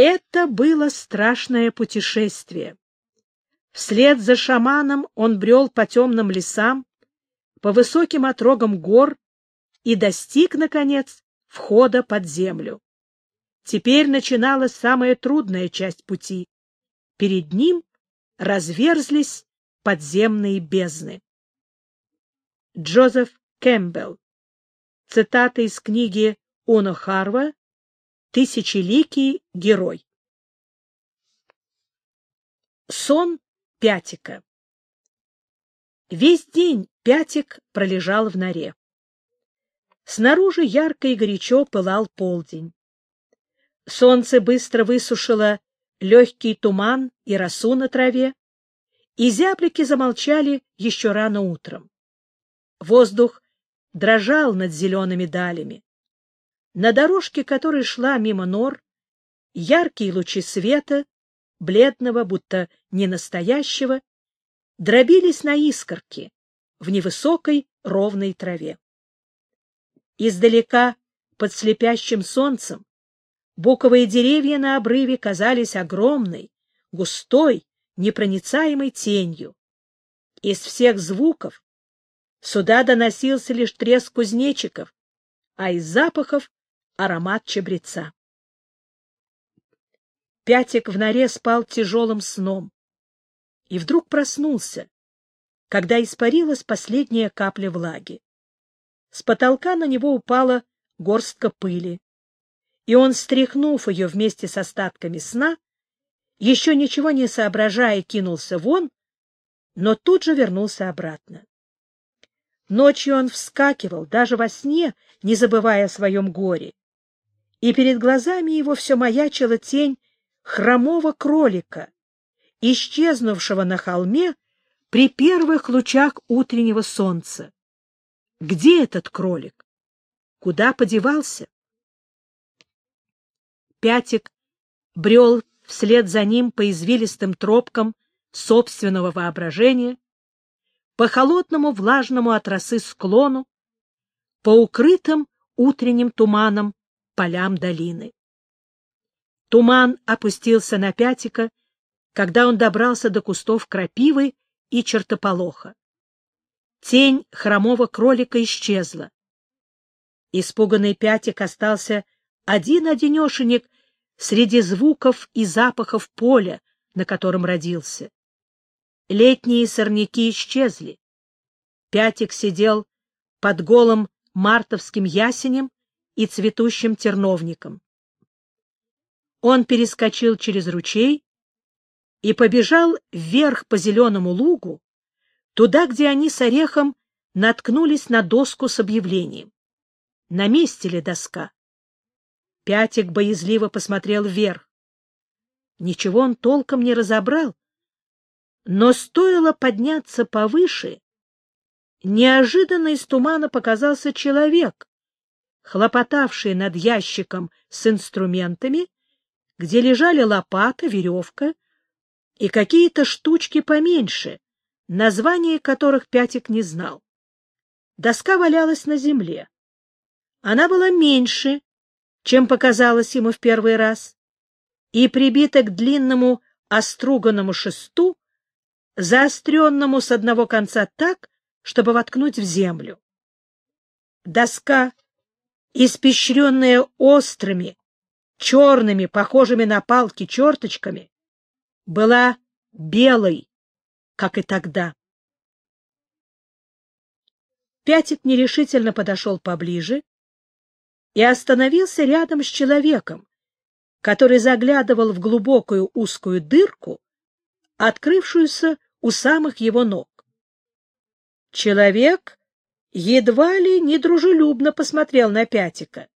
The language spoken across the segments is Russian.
Это было страшное путешествие. Вслед за шаманом он брел по темным лесам, по высоким отрогам гор и достиг, наконец, входа под землю. Теперь начиналась самая трудная часть пути. Перед ним разверзлись подземные бездны. Джозеф Кэмпбелл. Цитата из книги Оно Харва «Тысячеликий герой». Сон Пятика Весь день Пятик пролежал в норе. Снаружи ярко и горячо пылал полдень. Солнце быстро высушило легкий туман и росу на траве, и зяблики замолчали еще рано утром. Воздух дрожал над зелеными далями. На дорожке, которая шла мимо нор, яркие лучи света, бледного, будто ненастоящего, дробились на искорки в невысокой ровной траве. Издалека, под слепящим солнцем, буковые деревья на обрыве казались огромной, густой, непроницаемой тенью. Из всех звуков сюда доносился лишь треск кузнечиков, а из запахов — аромат чабреца. Пятик в норе спал тяжелым сном и вдруг проснулся, когда испарилась последняя капля влаги. С потолка на него упала горстка пыли, и он, стряхнув ее вместе с остатками сна, еще ничего не соображая, кинулся вон, но тут же вернулся обратно. Ночью он вскакивал, даже во сне, не забывая о своем горе, и перед глазами его все маячила тень хромого кролика, исчезнувшего на холме при первых лучах утреннего солнца. Где этот кролик? Куда подевался? Пятик брел вслед за ним по извилистым тропкам собственного воображения, по холодному влажному от росы склону, по укрытым утренним туманом полям долины. Туман опустился на Пятика, когда он добрался до кустов крапивы и чертополоха. Тень хромого кролика исчезла. Испуганный Пятик остался один-одинешенек среди звуков и запахов поля, на котором родился. Летние сорняки исчезли. Пятик сидел под голым мартовским ясенем и цветущим терновником. Он перескочил через ручей и побежал вверх по зеленому лугу, туда, где они с Орехом наткнулись на доску с объявлением. На месте ли доска? Пятик боязливо посмотрел вверх. Ничего он толком не разобрал, но стоило подняться повыше, неожиданно из тумана показался человек, хлопотавший над ящиком с инструментами где лежали лопата, веревка и какие-то штучки поменьше, название которых Пятик не знал. Доска валялась на земле. Она была меньше, чем показалось ему в первый раз, и прибита к длинному оструганному шесту, заостренному с одного конца так, чтобы воткнуть в землю. Доска, испещренная острыми, черными, похожими на палки черточками, была белой, как и тогда. Пятик нерешительно подошел поближе и остановился рядом с человеком, который заглядывал в глубокую узкую дырку, открывшуюся у самых его ног. Человек едва ли недружелюбно посмотрел на Пятика.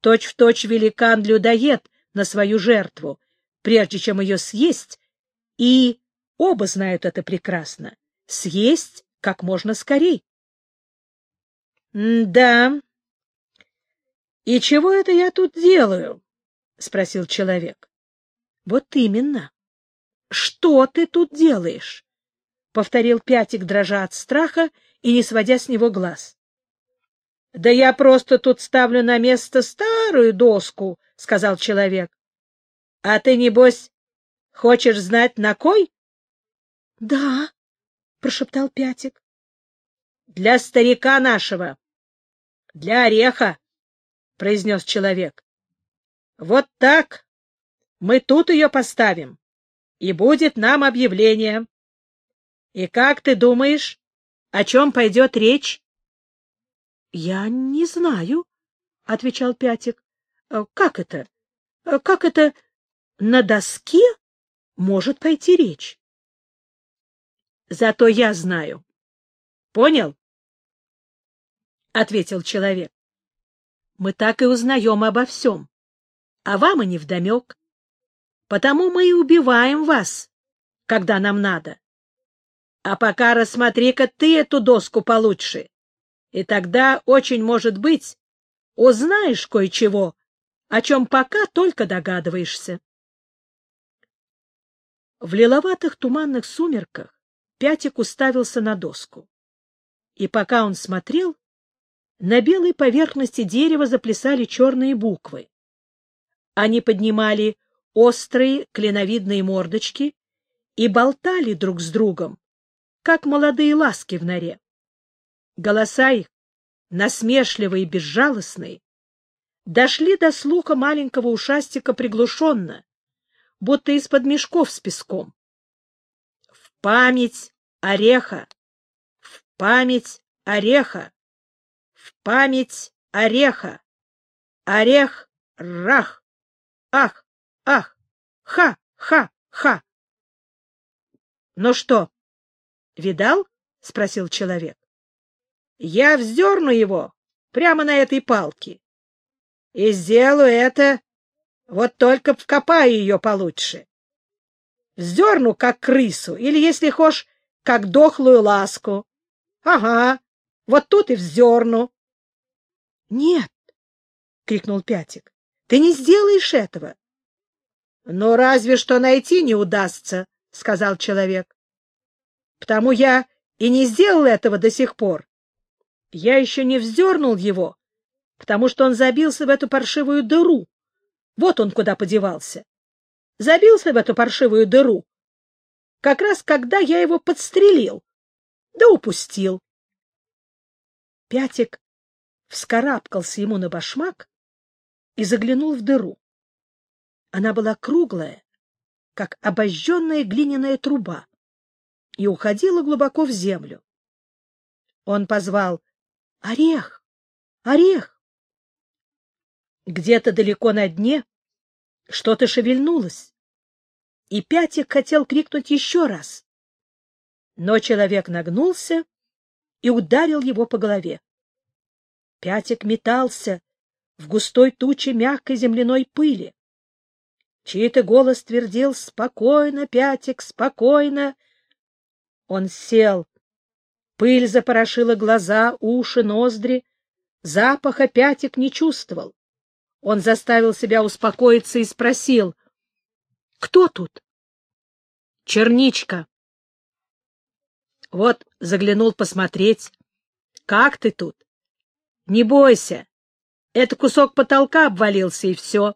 Точь-в-точь великан-людоед на свою жертву, прежде чем ее съесть, и оба знают это прекрасно, съесть как можно скорей. — Да. И чего это я тут делаю? — спросил человек. — Вот именно. Что ты тут делаешь? — повторил Пятик, дрожа от страха и не сводя с него глаз. — Да я просто тут ставлю на место старую доску, — сказал человек. А ты, небось, хочешь знать, на кой? — Да, — прошептал Пятик. — Для старика нашего. Для ореха, — произнес человек. — Вот так. Мы тут ее поставим, и будет нам объявление. И как ты думаешь, о чем пойдет речь? — Я не знаю, — отвечал Пятик. — Как это? Как это на доске может пойти речь? — Зато я знаю. Понял? — ответил человек. — Мы так и узнаем обо всем, а вам и не вдомек. Потому мы и убиваем вас, когда нам надо. А пока рассмотри-ка ты эту доску получше, и тогда, очень может быть, узнаешь кое-чего, о чем пока только догадываешься. В лиловатых туманных сумерках Пятик уставился на доску. И пока он смотрел, на белой поверхности дерева заплясали черные буквы. Они поднимали острые клиновидные мордочки и болтали друг с другом, как молодые ласки в норе. Голоса их, насмешливые и безжалостные, дошли до слуха маленького ушастика приглушенно, будто из-под мешков с песком. В память ореха! В память ореха! В память ореха! Орех, рах! Ах, ах! Ха, ха, ха! Ну что, — Видал? — спросил человек. — Я вздерну его прямо на этой палке. И сделаю это, вот только вкопаю ее получше. Вздерну, как крысу, или, если хошь, как дохлую ласку. Ага, вот тут и вздерну. — Нет, — крикнул Пятик, — ты не сделаешь этого. — Ну, разве что найти не удастся, — сказал человек. Потому я и не сделал этого до сих пор. Я еще не вздернул его, потому что он забился в эту паршивую дыру. Вот он куда подевался. Забился в эту паршивую дыру. Как раз когда я его подстрелил. Да упустил. Пятик вскарабкался ему на башмак и заглянул в дыру. Она была круглая, как обожженная глиняная труба и уходила глубоко в землю. Он позвал «Орех! Орех!» Где-то далеко на дне что-то шевельнулось, и Пятик хотел крикнуть еще раз. Но человек нагнулся и ударил его по голове. Пятик метался в густой туче мягкой земляной пыли. Чей-то голос твердил «Спокойно, Пятик, спокойно!» Он сел. Пыль запорошила глаза, уши, ноздри. Запаха пятик не чувствовал. Он заставил себя успокоиться и спросил. — Кто тут? — Черничка. Вот заглянул посмотреть. Как ты тут? Не бойся. Это кусок потолка обвалился, и все.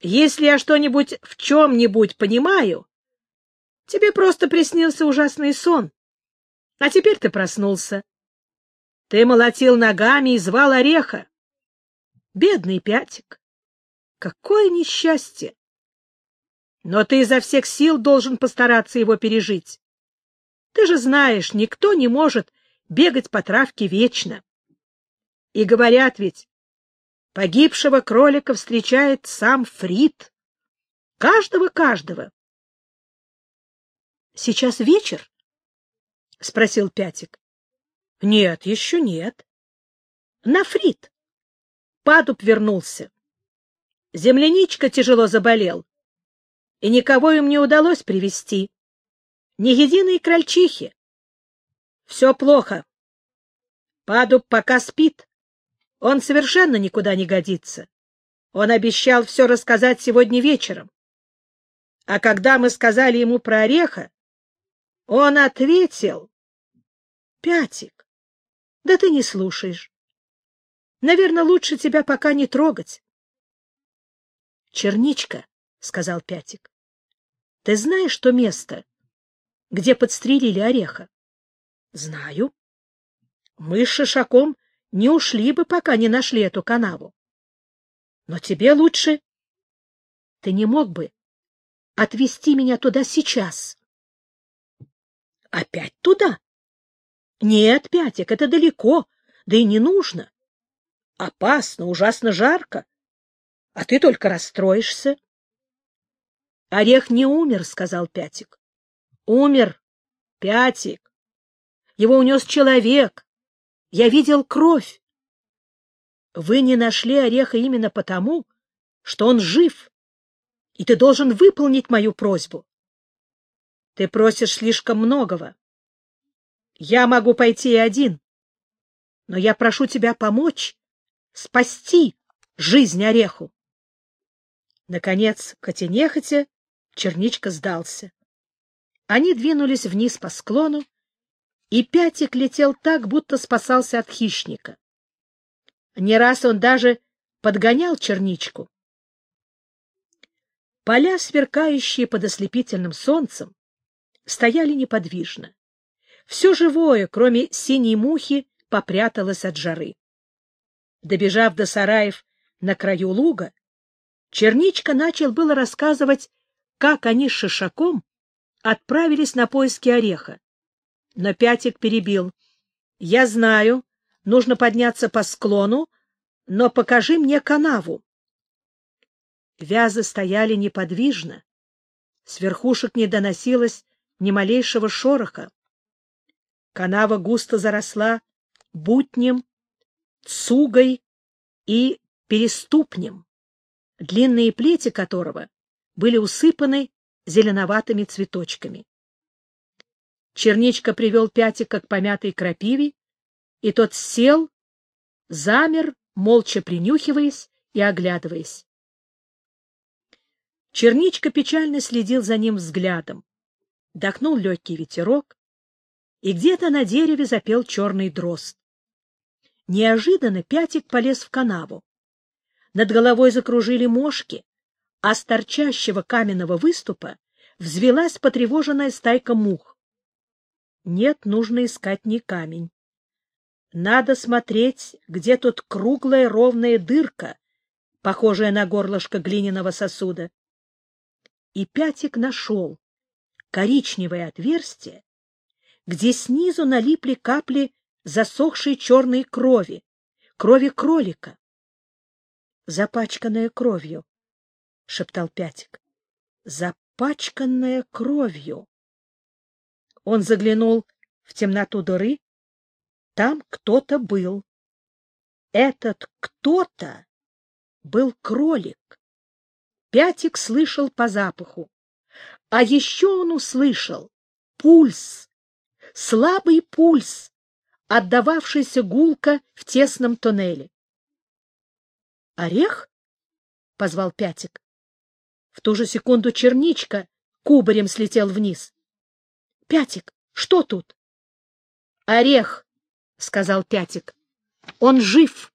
Если я что-нибудь в чем-нибудь понимаю, Тебе просто приснился ужасный сон. А теперь ты проснулся. Ты молотил ногами и звал ореха. Бедный Пятик! Какое несчастье! Но ты изо всех сил должен постараться его пережить. Ты же знаешь, никто не может бегать по травке вечно. И говорят ведь, погибшего кролика встречает сам Фрид. Каждого-каждого. — Сейчас вечер? — спросил Пятик. — Нет, еще нет. — На Фрид. Падуб вернулся. Земляничка тяжело заболел, и никого им не удалось привести. Ни единой крольчихи. Все плохо. Падуб пока спит. Он совершенно никуда не годится. Он обещал все рассказать сегодня вечером. А когда мы сказали ему про ореха, он ответил. Пятик, да ты не слушаешь. Наверное, лучше тебя пока не трогать. Черничка сказал Пятик. — Ты знаешь то место, где подстрелили ореха? — Знаю. Мы с Шишаком не ушли бы, пока не нашли эту канаву. Но тебе лучше... Ты не мог бы отвезти меня туда сейчас? — Опять туда? — Нет, Пятик, это далеко, да и не нужно. Опасно, ужасно жарко. А ты только расстроишься. — Орех не умер, — сказал Пятик. — Умер, Пятик. Его унес человек. Я видел кровь. Вы не нашли ореха именно потому, что он жив, и ты должен выполнить мою просьбу. Ты просишь слишком многого. Я могу пойти и один, но я прошу тебя помочь спасти жизнь ореху. Наконец, хотя нехотя, черничка сдался. Они двинулись вниз по склону, и Пятик летел так, будто спасался от хищника. Не раз он даже подгонял черничку. Поля, сверкающие под ослепительным солнцем, стояли неподвижно. Все живое, кроме синей мухи, попряталось от жары. Добежав до сараев на краю луга, Черничка начал было рассказывать, как они с Шишаком отправились на поиски ореха. Но Пятик перебил. — Я знаю, нужно подняться по склону, но покажи мне канаву. Вязы стояли неподвижно. С верхушек не доносилось ни малейшего шороха. Канава густо заросла бутнем, цугой и переступнем, длинные плети которого были усыпаны зеленоватыми цветочками. Черничка привел Пятика к помятой крапиве, и тот сел, замер, молча принюхиваясь и оглядываясь. Черничка печально следил за ним взглядом. Дохнул легкий ветерок, и где-то на дереве запел черный дрозд. Неожиданно Пятик полез в канаву. Над головой закружили мошки, а с торчащего каменного выступа взвелась потревоженная стайка мух. Нет, нужно искать не камень. Надо смотреть, где тут круглая ровная дырка, похожая на горлышко глиняного сосуда. И Пятик нашел коричневое отверстие, где снизу налипли капли засохшей черной крови, крови кролика. Запачканная кровью, — шептал Пятик. Запачканная кровью. Он заглянул в темноту дыры. Там кто-то был. Этот кто-то был кролик. Пятик слышал по запаху. А еще он услышал пульс, слабый пульс, отдававшийся гулко в тесном тоннеле. «Орех?» — позвал Пятик. В ту же секунду черничка кубарем слетел вниз. «Пятик, что тут?» «Орех», — сказал Пятик. «Он жив».